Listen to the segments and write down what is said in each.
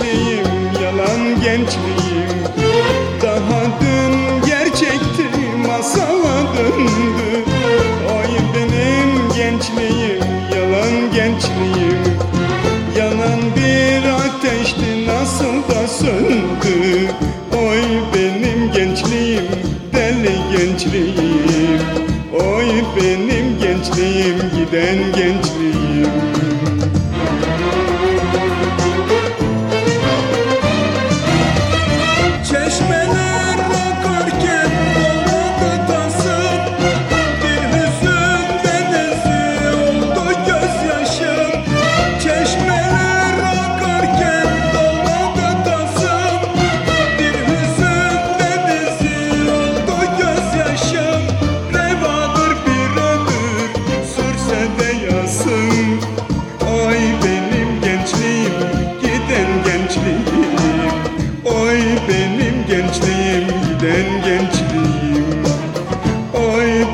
genç yalan genç miyim?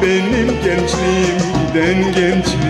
benim gençliğim giden gençliğim.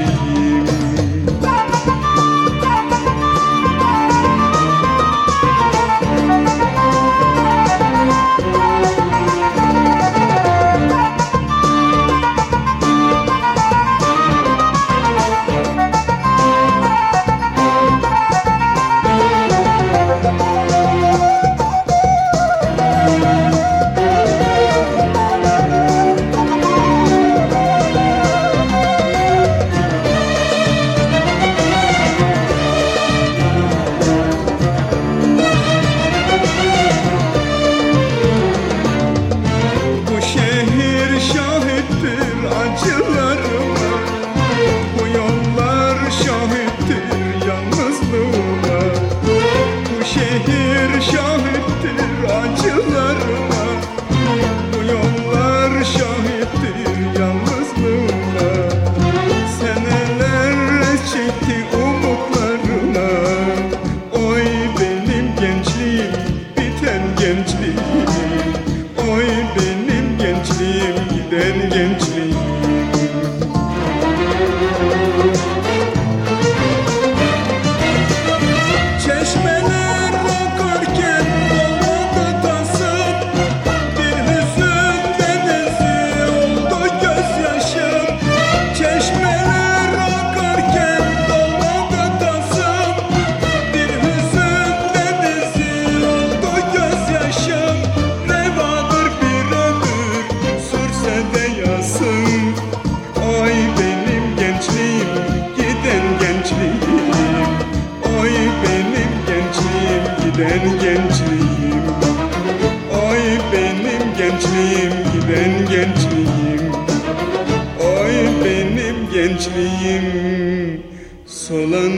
giden gençliğim. Oy benim gençliğim giden gençliğim. Oy benim gençliğim. Solan